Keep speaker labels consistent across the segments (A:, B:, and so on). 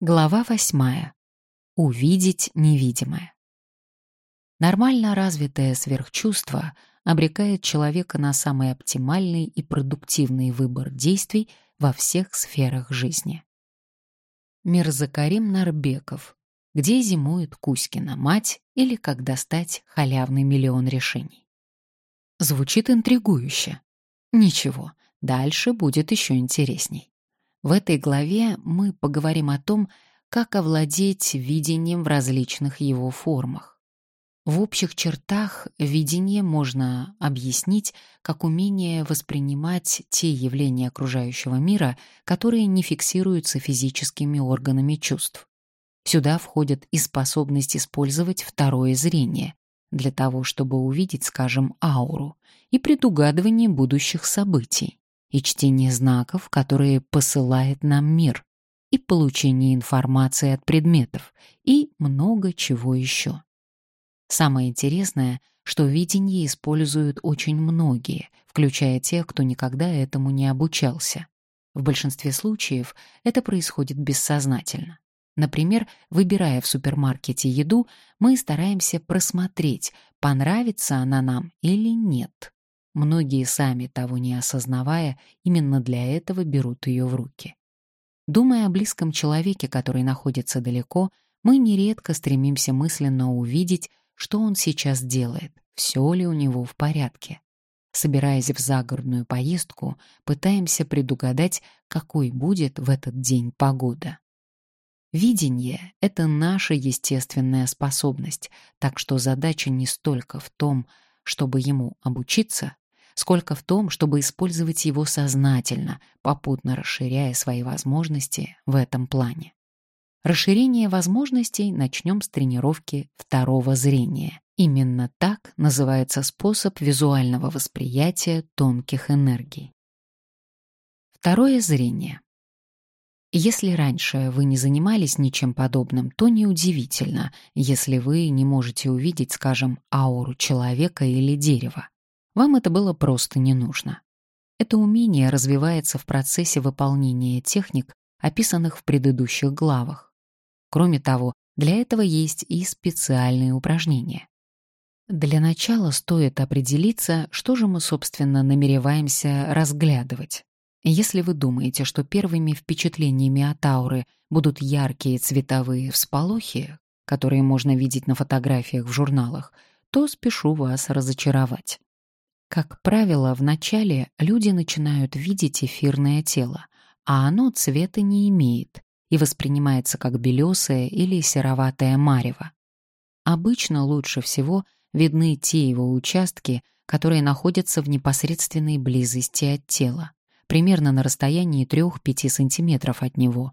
A: Глава восьмая. Увидеть невидимое. Нормально развитое сверхчувство обрекает человека на самый оптимальный и продуктивный выбор действий во всех сферах жизни. Мирзакарим Нарбеков. Где зимует Кузькина мать или как достать халявный миллион решений. Звучит интригующе. Ничего, дальше будет еще интересней. В этой главе мы поговорим о том, как овладеть видением в различных его формах. В общих чертах видение можно объяснить как умение воспринимать те явления окружающего мира, которые не фиксируются физическими органами чувств. Сюда входит и способность использовать второе зрение для того, чтобы увидеть, скажем, ауру и предугадывание будущих событий и чтение знаков, которые посылает нам мир, и получение информации от предметов, и много чего еще. Самое интересное, что видение используют очень многие, включая тех, кто никогда этому не обучался. В большинстве случаев это происходит бессознательно. Например, выбирая в супермаркете еду, мы стараемся просмотреть, понравится она нам или нет. Многие сами того не осознавая, именно для этого берут ее в руки. Думая о близком человеке, который находится далеко, мы нередко стремимся мысленно увидеть, что он сейчас делает, все ли у него в порядке. Собираясь в загородную поездку, пытаемся предугадать, какой будет в этот день погода. Видение — это наша естественная способность, так что задача не столько в том, чтобы ему обучиться, сколько в том, чтобы использовать его сознательно, попутно расширяя свои возможности в этом плане. Расширение возможностей начнем с тренировки второго зрения. Именно так называется способ визуального восприятия тонких энергий. Второе зрение. Если раньше вы не занимались ничем подобным, то неудивительно, если вы не можете увидеть, скажем, ауру человека или дерева. Вам это было просто не нужно. Это умение развивается в процессе выполнения техник, описанных в предыдущих главах. Кроме того, для этого есть и специальные упражнения. Для начала стоит определиться, что же мы, собственно, намереваемся разглядывать. Если вы думаете, что первыми впечатлениями от ауры будут яркие цветовые всполохи, которые можно видеть на фотографиях в журналах, то спешу вас разочаровать. Как правило, вначале люди начинают видеть эфирное тело, а оно цвета не имеет и воспринимается как белесое или сероватое марево. Обычно лучше всего видны те его участки, которые находятся в непосредственной близости от тела примерно на расстоянии 3-5 сантиметров от него.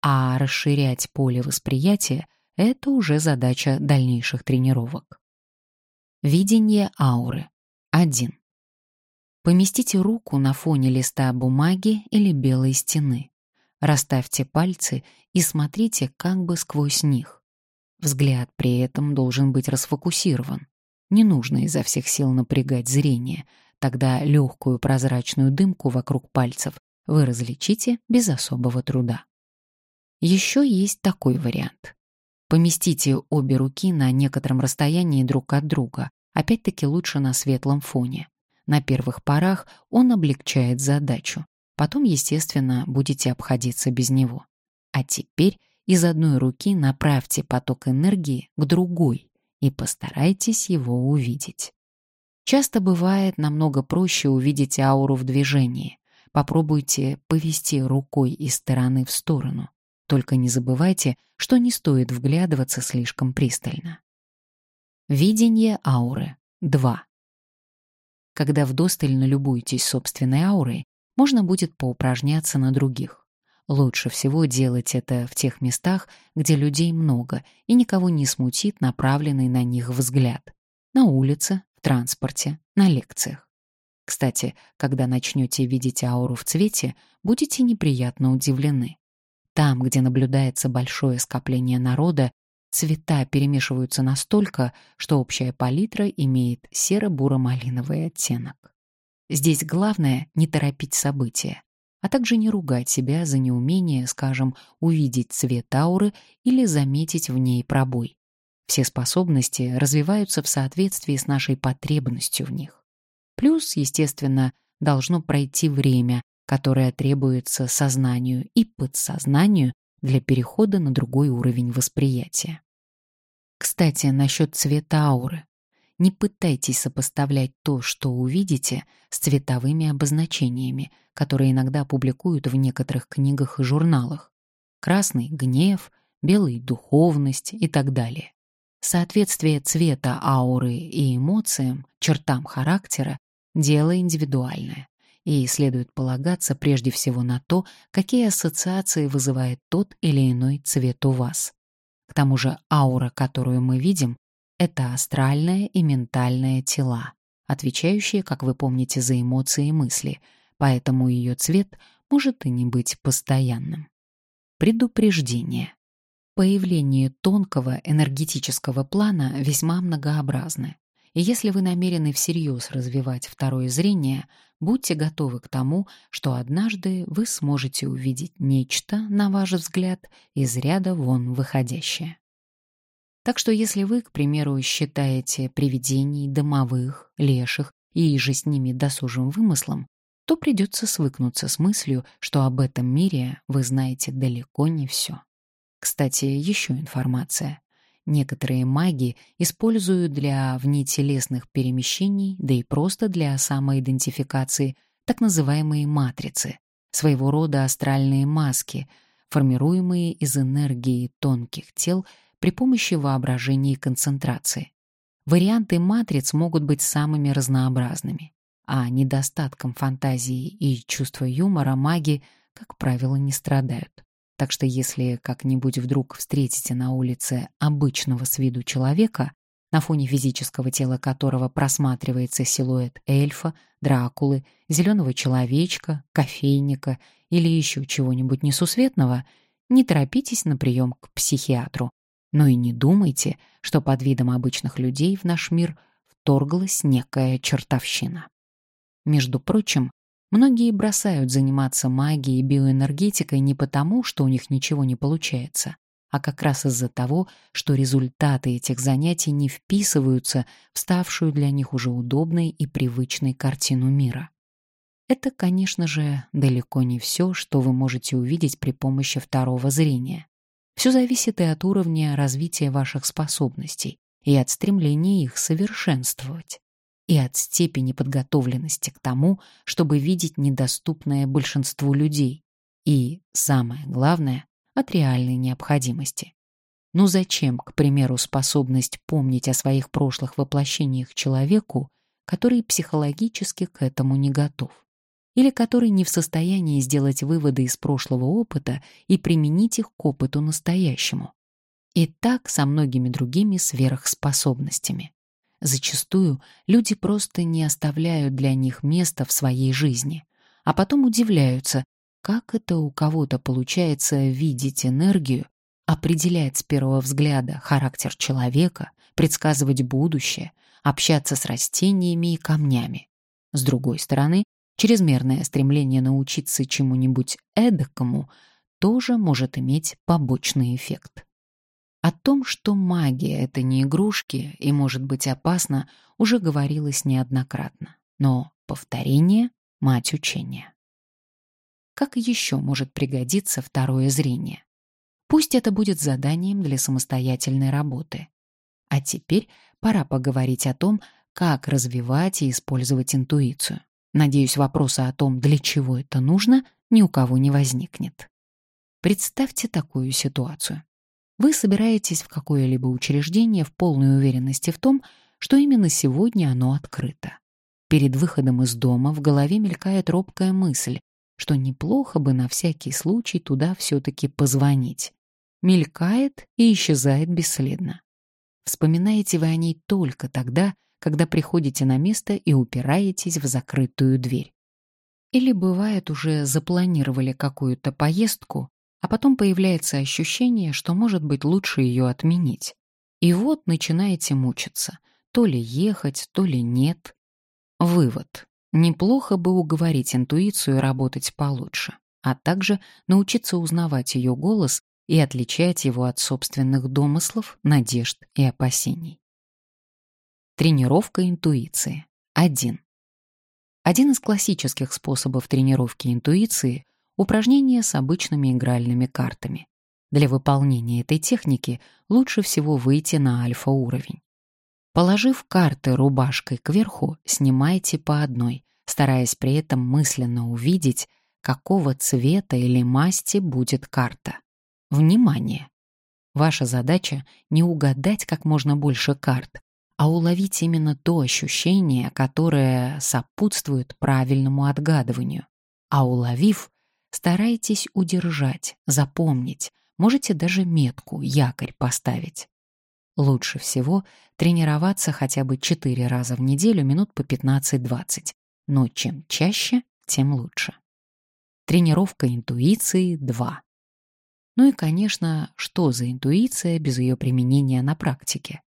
A: А расширять поле восприятия — это уже задача дальнейших тренировок. Видение ауры. 1. Поместите руку на фоне листа бумаги или белой стены. Расставьте пальцы и смотрите как бы сквозь них. Взгляд при этом должен быть расфокусирован. Не нужно изо всех сил напрягать зрение, Тогда легкую прозрачную дымку вокруг пальцев вы различите без особого труда. Еще есть такой вариант. Поместите обе руки на некотором расстоянии друг от друга, опять-таки лучше на светлом фоне. На первых порах он облегчает задачу. Потом, естественно, будете обходиться без него. А теперь из одной руки направьте поток энергии к другой и постарайтесь его увидеть. Часто бывает намного проще увидеть ауру в движении. Попробуйте повести рукой из стороны в сторону. Только не забывайте, что не стоит вглядываться слишком пристально. Видение ауры 2. Когда вдосталь налюбуетесь собственной аурой, можно будет поупражняться на других. Лучше всего делать это в тех местах, где людей много и никого не смутит направленный на них взгляд. На улице, в транспорте, на лекциях. Кстати, когда начнете видеть ауру в цвете, будете неприятно удивлены. Там, где наблюдается большое скопление народа, цвета перемешиваются настолько, что общая палитра имеет серо-буро-малиновый оттенок. Здесь главное не торопить события. а также не ругать себя за неумение, скажем, увидеть цвет ауры или заметить в ней пробой. Все способности развиваются в соответствии с нашей потребностью в них. Плюс, естественно, должно пройти время, которое требуется сознанию и подсознанию для перехода на другой уровень восприятия. Кстати, насчет цвета ауры. Не пытайтесь сопоставлять то, что увидите, с цветовыми обозначениями, которые иногда публикуют в некоторых книгах и журналах. Красный — гнев, белый — духовность и так далее. Соответствие цвета ауры и эмоциям, чертам характера — дело индивидуальное, и следует полагаться прежде всего на то, какие ассоциации вызывает тот или иной цвет у вас. К тому же аура, которую мы видим, это астральное и ментальное тела, отвечающие, как вы помните, за эмоции и мысли, поэтому ее цвет может и не быть постоянным. Предупреждение. Появление тонкого энергетического плана весьма многообразны. И если вы намерены всерьез развивать второе зрение, будьте готовы к тому, что однажды вы сможете увидеть нечто, на ваш взгляд, из ряда вон выходящее. Так что если вы, к примеру, считаете привидений, домовых, леших и же с ними досужим вымыслом, то придется свыкнуться с мыслью, что об этом мире вы знаете далеко не все. Кстати, еще информация. Некоторые маги используют для внетелесных перемещений, да и просто для самоидентификации, так называемые матрицы, своего рода астральные маски, формируемые из энергии тонких тел при помощи воображения и концентрации. Варианты матриц могут быть самыми разнообразными, а недостатком фантазии и чувства юмора маги, как правило, не страдают. Так что если как-нибудь вдруг встретите на улице обычного с виду человека, на фоне физического тела которого просматривается силуэт эльфа, дракулы, зеленого человечка, кофейника или еще чего-нибудь несусветного, не торопитесь на прием к психиатру. Но и не думайте, что под видом обычных людей в наш мир вторглась некая чертовщина. Между прочим, многие бросают заниматься магией и биоэнергетикой не потому, что у них ничего не получается, а как раз из-за того, что результаты этих занятий не вписываются в ставшую для них уже удобной и привычной картину мира. Это, конечно же, далеко не все, что вы можете увидеть при помощи второго зрения. Все зависит и от уровня развития ваших способностей, и от стремления их совершенствовать, и от степени подготовленности к тому, чтобы видеть недоступное большинству людей, и, самое главное, от реальной необходимости. Ну зачем, к примеру, способность помнить о своих прошлых воплощениях человеку, который психологически к этому не готов? или который не в состоянии сделать выводы из прошлого опыта и применить их к опыту настоящему. И так со многими другими сверхспособностями. Зачастую люди просто не оставляют для них места в своей жизни, а потом удивляются, как это у кого-то получается видеть энергию, определять с первого взгляда характер человека, предсказывать будущее, общаться с растениями и камнями. С другой стороны, Чрезмерное стремление научиться чему-нибудь эдакому тоже может иметь побочный эффект. О том, что магия — это не игрушки и может быть опасно, уже говорилось неоднократно. Но повторение — мать учения. Как еще может пригодиться второе зрение? Пусть это будет заданием для самостоятельной работы. А теперь пора поговорить о том, как развивать и использовать интуицию. Надеюсь, вопроса о том, для чего это нужно, ни у кого не возникнет. Представьте такую ситуацию. Вы собираетесь в какое-либо учреждение в полной уверенности в том, что именно сегодня оно открыто. Перед выходом из дома в голове мелькает робкая мысль, что неплохо бы на всякий случай туда все-таки позвонить. Мелькает и исчезает бесследно. Вспоминаете вы о ней только тогда, когда приходите на место и упираетесь в закрытую дверь. Или бывает, уже запланировали какую-то поездку, а потом появляется ощущение, что, может быть, лучше ее отменить. И вот начинаете мучиться. То ли ехать, то ли нет. Вывод. неплохо бы уговорить интуицию работать получше, а также научиться узнавать ее голос и отличать его от собственных домыслов, надежд и опасений. Тренировка интуиции. 1. Один из классических способов тренировки интуиции — упражнение с обычными игральными картами. Для выполнения этой техники лучше всего выйти на альфа-уровень. Положив карты рубашкой кверху, снимайте по одной, стараясь при этом мысленно увидеть, какого цвета или масти будет карта. Внимание! Ваша задача — не угадать как можно больше карт, а уловить именно то ощущение, которое сопутствует правильному отгадыванию. А уловив, старайтесь удержать, запомнить, можете даже метку, якорь поставить. Лучше всего тренироваться хотя бы 4 раза в неделю минут по 15-20, но чем чаще, тем лучше. Тренировка интуиции 2. Ну и, конечно, что за интуиция без ее применения на практике?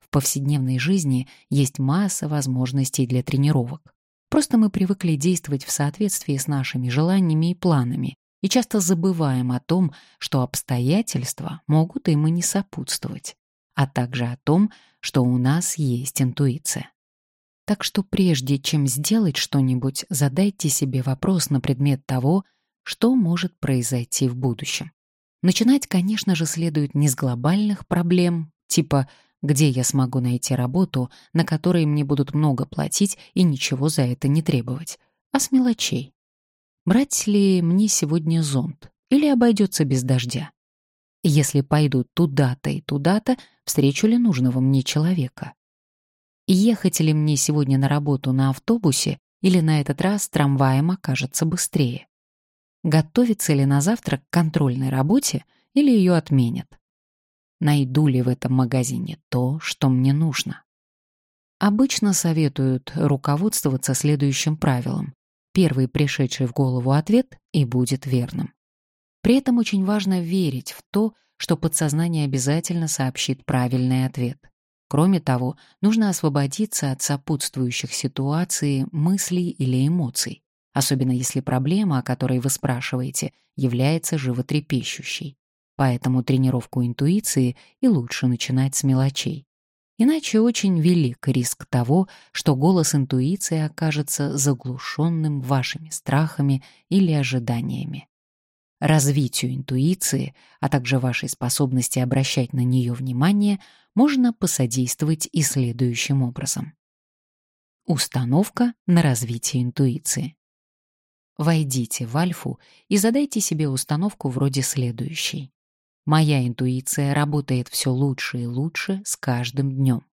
A: В повседневной жизни есть масса возможностей для тренировок. Просто мы привыкли действовать в соответствии с нашими желаниями и планами и часто забываем о том, что обстоятельства могут им и не сопутствовать а также о том, что у нас есть интуиция. Так что прежде чем сделать что-нибудь, задайте себе вопрос на предмет того, что может произойти в будущем. Начинать, конечно же, следует не с глобальных проблем, типа «где я смогу найти работу, на которой мне будут много платить и ничего за это не требовать», а с мелочей. Брать ли мне сегодня зонт или обойдется без дождя? Если пойду туда-то и туда-то, встречу ли нужного мне человека? Ехать ли мне сегодня на работу на автобусе или на этот раз трамваем окажется быстрее? Готовиться ли на завтра к контрольной работе или ее отменят? Найду ли в этом магазине то, что мне нужно? Обычно советуют руководствоваться следующим правилом. Первый пришедший в голову ответ и будет верным. При этом очень важно верить в то, что подсознание обязательно сообщит правильный ответ. Кроме того, нужно освободиться от сопутствующих ситуаций, мыслей или эмоций, особенно если проблема, о которой вы спрашиваете, является животрепещущей. Поэтому тренировку интуиции и лучше начинать с мелочей. Иначе очень велик риск того, что голос интуиции окажется заглушенным вашими страхами или ожиданиями развитию интуиции, а также вашей способности обращать на нее внимание, можно посодействовать и следующим образом. Установка на развитие интуиции. Войдите в альфу и задайте себе установку вроде следующей. Моя интуиция работает все лучше и лучше с каждым днем.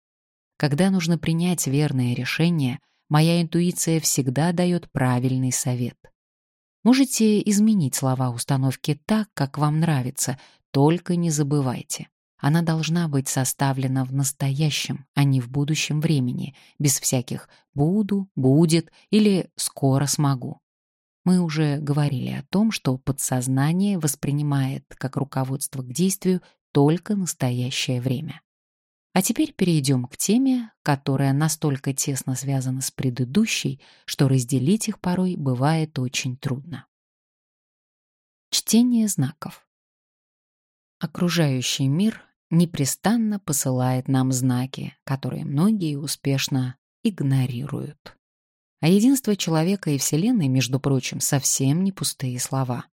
A: Когда нужно принять верное решение, моя интуиция всегда дает правильный совет. Можете изменить слова установки так, как вам нравится, только не забывайте. Она должна быть составлена в настоящем, а не в будущем времени, без всяких «буду», «будет» или «скоро смогу». Мы уже говорили о том, что подсознание воспринимает как руководство к действию только настоящее время. А теперь перейдем к теме, которая настолько тесно связана с предыдущей, что разделить их порой бывает очень трудно. Чтение знаков. Окружающий мир непрестанно посылает нам знаки, которые многие успешно игнорируют. А единство человека и Вселенной, между прочим, совсем не пустые слова.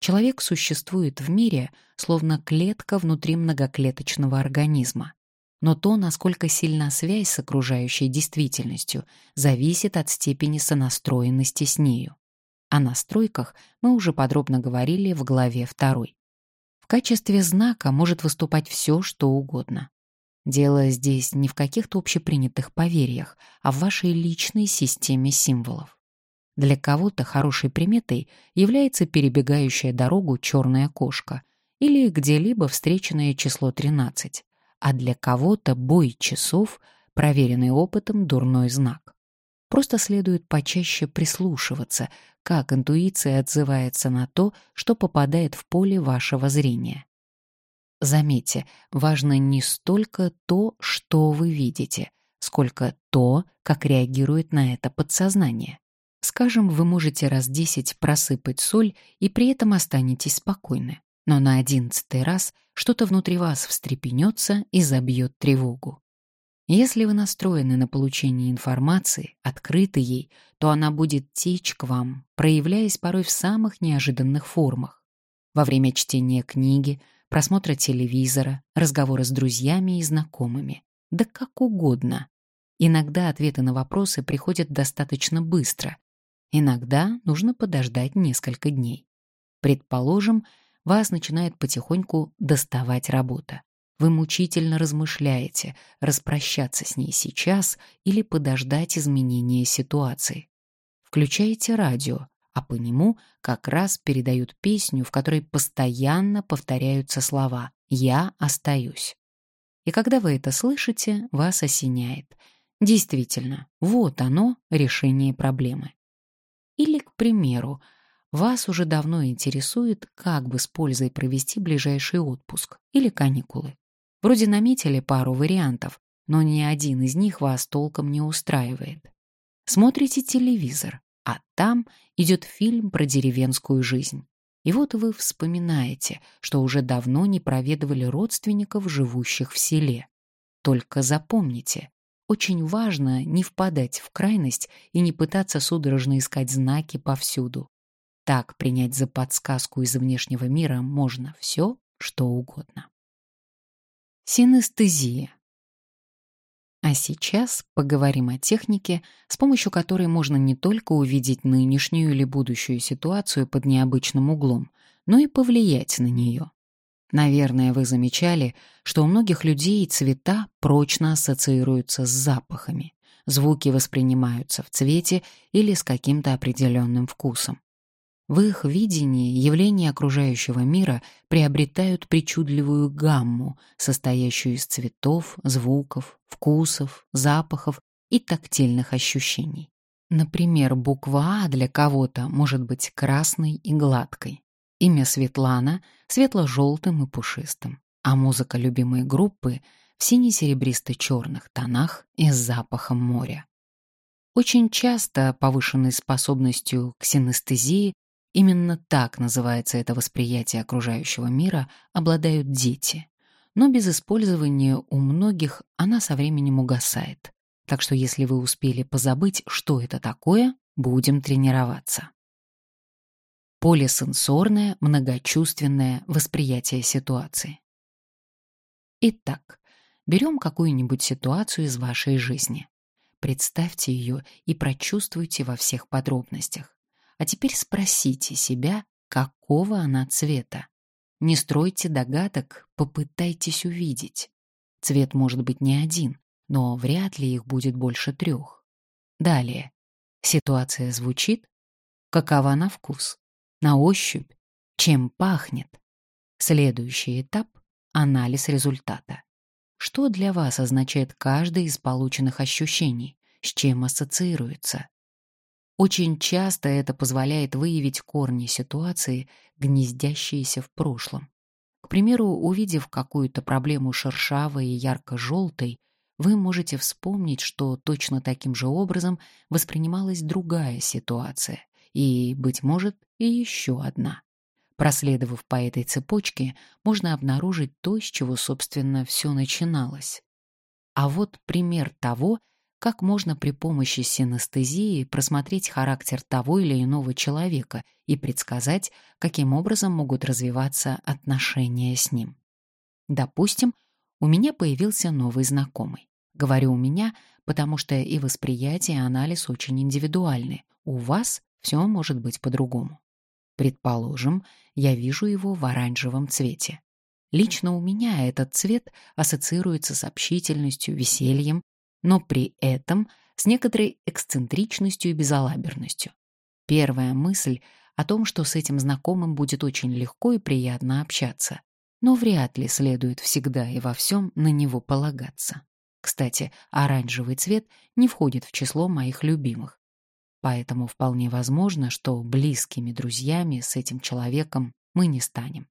A: Человек существует в мире, словно клетка внутри многоклеточного организма но то, насколько сильна связь с окружающей действительностью, зависит от степени сонастроенности с нею. О настройках мы уже подробно говорили в главе 2. В качестве знака может выступать все, что угодно. Дело здесь не в каких-то общепринятых поверьях, а в вашей личной системе символов. Для кого-то хорошей приметой является перебегающая дорогу черная кошка или где-либо встреченное число 13 а для кого-то бой часов, проверенный опытом, дурной знак. Просто следует почаще прислушиваться, как интуиция отзывается на то, что попадает в поле вашего зрения. Заметьте, важно не столько то, что вы видите, сколько то, как реагирует на это подсознание. Скажем, вы можете раз десять просыпать соль и при этом останетесь спокойны. Но на одиннадцатый раз что-то внутри вас встрепенется и забьет тревогу. Если вы настроены на получение информации, открыты ей, то она будет течь к вам, проявляясь порой в самых неожиданных формах. Во время чтения книги, просмотра телевизора, разговора с друзьями и знакомыми. Да как угодно. Иногда ответы на вопросы приходят достаточно быстро. Иногда нужно подождать несколько дней. Предположим, вас начинает потихоньку доставать работа. Вы мучительно размышляете, распрощаться с ней сейчас или подождать изменения ситуации. Включаете радио, а по нему как раз передают песню, в которой постоянно повторяются слова «Я остаюсь». И когда вы это слышите, вас осеняет. Действительно, вот оно, решение проблемы. Или, к примеру, вас уже давно интересует, как бы с пользой провести ближайший отпуск или каникулы. Вроде наметили пару вариантов, но ни один из них вас толком не устраивает. Смотрите телевизор, а там идет фильм про деревенскую жизнь. И вот вы вспоминаете, что уже давно не проведывали родственников, живущих в селе. Только запомните, очень важно не впадать в крайность и не пытаться судорожно искать знаки повсюду. Так принять за подсказку из внешнего мира можно все, что угодно. Синестезия. А сейчас поговорим о технике, с помощью которой можно не только увидеть нынешнюю или будущую ситуацию под необычным углом, но и повлиять на нее. Наверное, вы замечали, что у многих людей цвета прочно ассоциируются с запахами. Звуки воспринимаются в цвете или с каким-то определенным вкусом. В их видении явления окружающего мира приобретают причудливую гамму, состоящую из цветов, звуков, вкусов, запахов и тактильных ощущений. Например, буква «А» для кого-то может быть красной и гладкой, имя Светлана — светло-желтым и пушистым, а музыка любимой группы — в сине-серебристо-черных тонах и с запахом моря. Очень часто повышенной способностью к синестезии Именно так называется это восприятие окружающего мира, обладают дети. Но без использования у многих она со временем угасает. Так что если вы успели позабыть, что это такое, будем тренироваться. Полисенсорное, многочувственное восприятие ситуации. Итак, берем какую-нибудь ситуацию из вашей жизни. Представьте ее и прочувствуйте во всех подробностях. А теперь спросите себя, какого она цвета. Не стройте догадок, попытайтесь увидеть. Цвет может быть не один, но вряд ли их будет больше трех. Далее. Ситуация звучит? Какова на вкус? На ощупь? Чем пахнет? Следующий этап — анализ результата. Что для вас означает каждый из полученных ощущений? С чем ассоциируется? Очень часто это позволяет выявить корни ситуации, гнездящиеся в прошлом. К примеру, увидев какую-то проблему шершавой и ярко-желтой, вы можете вспомнить, что точно таким же образом воспринималась другая ситуация, и, быть может, и еще одна. Проследовав по этой цепочке, можно обнаружить то, с чего, собственно, все начиналось. А вот пример того, как можно при помощи синестезии просмотреть характер того или иного человека и предсказать, каким образом могут развиваться отношения с ним. Допустим, у меня появился новый знакомый. Говорю «у меня», потому что и восприятие, и анализ очень индивидуальны. У вас все может быть по-другому. Предположим, я вижу его в оранжевом цвете. Лично у меня этот цвет ассоциируется с общительностью, весельем, но при этом с некоторой эксцентричностью и безалаберностью. Первая мысль о том, что с этим знакомым будет очень легко и приятно общаться, но вряд ли следует всегда и во всем на него полагаться. Кстати, оранжевый цвет не входит в число моих любимых. Поэтому вполне возможно, что близкими друзьями с этим человеком мы не станем.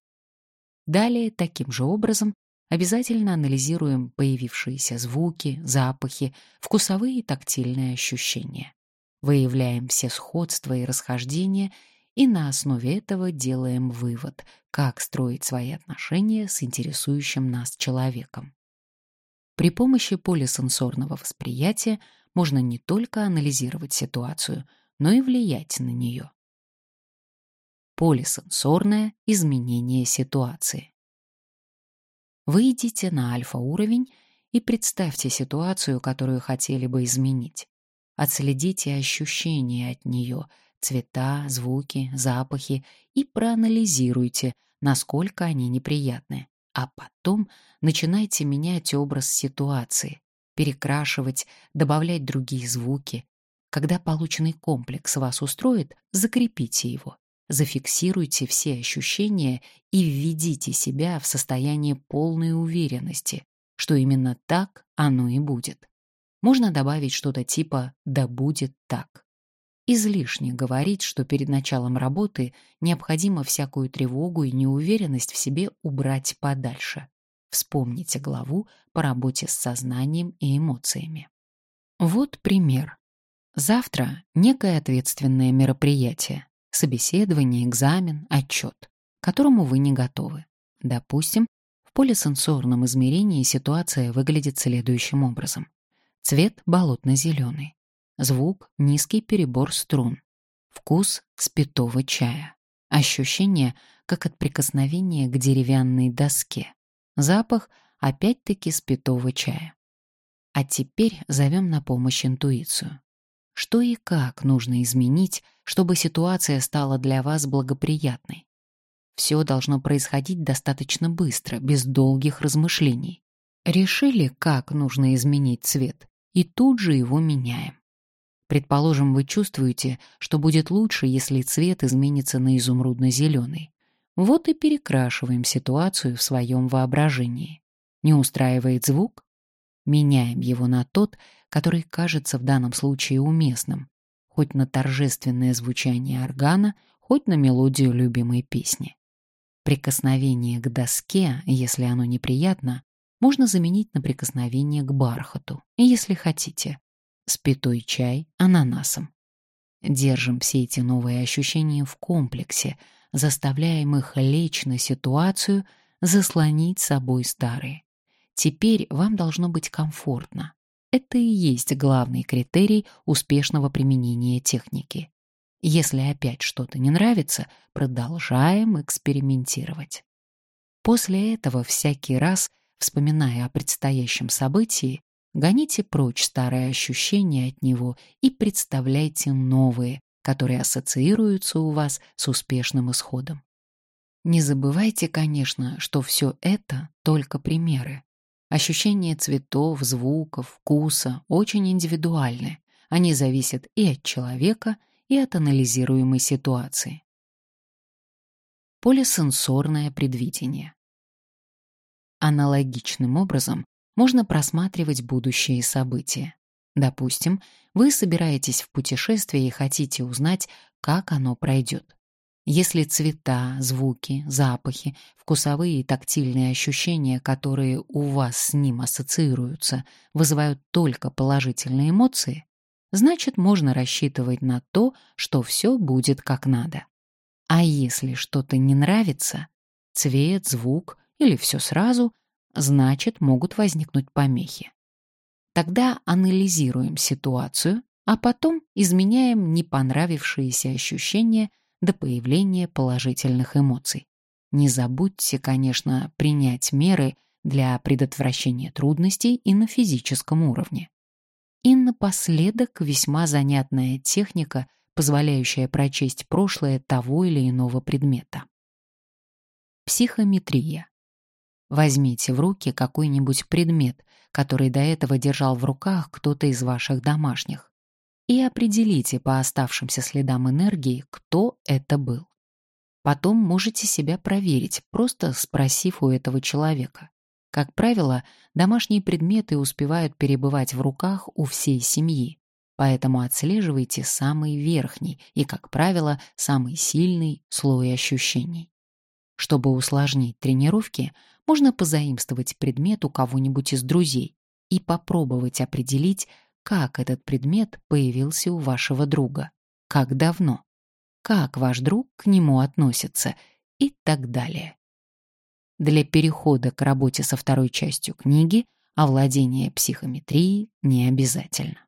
A: Далее, таким же образом, Обязательно анализируем появившиеся звуки, запахи, вкусовые и тактильные ощущения. выявляем все сходства и расхождения и на основе этого делаем вывод, как строить свои отношения с интересующим нас человеком. При помощи полисенсорного восприятия можно не только анализировать ситуацию, но и влиять на нее. Полисенсорное изменение ситуации. Выйдите на альфа-уровень и представьте ситуацию, которую хотели бы изменить. Отследите ощущения от нее, цвета, звуки, запахи и проанализируйте, насколько они неприятны. А потом начинайте менять образ ситуации, перекрашивать, добавлять другие звуки. Когда полученный комплекс вас устроит, закрепите его. Зафиксируйте все ощущения и введите себя в состояние полной уверенности, что именно так оно и будет. Можно добавить что-то типа «да будет так». Излишне говорить, что перед началом работы необходимо всякую тревогу и неуверенность в себе убрать подальше. Вспомните главу по работе с сознанием и эмоциями. Вот пример. Завтра некое ответственное мероприятие, собеседование, экзамен, отчет, к которому вы не готовы. Допустим, в полисенсорном измерении ситуация выглядит следующим образом. Цвет болотно-зеленый. Звук — низкий перебор струн. Вкус — спитого чая. Ощущение, как от прикосновения к деревянной доске. Запах — опять-таки спитого чая. А теперь зовем на помощь интуицию. Что и как нужно изменить, чтобы ситуация стала для вас благоприятной? Все должно происходить достаточно быстро, без долгих размышлений. Решили, как нужно изменить цвет, и тут же его меняем. Предположим, вы чувствуете, что будет лучше, если цвет изменится на изумрудно-зеленый. Вот и перекрашиваем ситуацию в своем воображении. Не устраивает звук? Меняем его на тот, который кажется в данном случае уместным, хоть на торжественное звучание органа, хоть на мелодию любимой песни. Прикосновение к доске, если оно неприятно, можно заменить на прикосновение к бархату, если хотите. Спитой чай ананасом. Держим все эти новые ощущения в комплексе, заставляем их лечь на ситуацию, заслонить собой старые. Теперь вам должно быть комфортно. Это и есть главный критерий успешного применения техники. Если опять что-то не нравится, продолжаем экспериментировать. После этого всякий раз, вспоминая о предстоящем событии, гоните прочь старые ощущения от него и представляйте новые, которые ассоциируются у вас с успешным исходом. Не забывайте, конечно, что все это только примеры. Ощущения цветов, звуков, вкуса очень индивидуальны. Они зависят и от человека, и от анализируемой ситуации. Полисенсорное предвидение. Аналогичным образом можно просматривать будущие события. Допустим, вы собираетесь в путешествие и хотите узнать, как оно пройдет. Если цвета, звуки, запахи, вкусовые и тактильные ощущения, которые у вас с ним ассоциируются, вызывают только положительные эмоции, значит, можно рассчитывать на то, что все будет как надо. А если что-то не нравится, цвет, звук или все сразу, значит, могут возникнуть помехи. Тогда анализируем ситуацию, а потом изменяем не понравившиеся ощущения до появления положительных эмоций. Не забудьте, конечно, принять меры для предотвращения трудностей и на физическом уровне. И напоследок весьма занятная техника, позволяющая прочесть прошлое того или иного предмета. Психометрия. Возьмите в руки какой-нибудь предмет, который до этого держал в руках кто-то из ваших домашних, и определите по оставшимся следам энергии, кто это был. Потом можете себя проверить, просто спросив у этого человека. Как правило, домашние предметы успевают перебывать в руках у всей семьи, поэтому отслеживайте самый верхний и, как правило, самый сильный слой ощущений. Чтобы усложнить тренировки, можно позаимствовать предмет у кого-нибудь из друзей и попробовать определить, как этот предмет появился у вашего друга, как давно, как ваш друг к нему относится и так далее. Для перехода к работе со второй частью книги овладение психометрией не обязательно.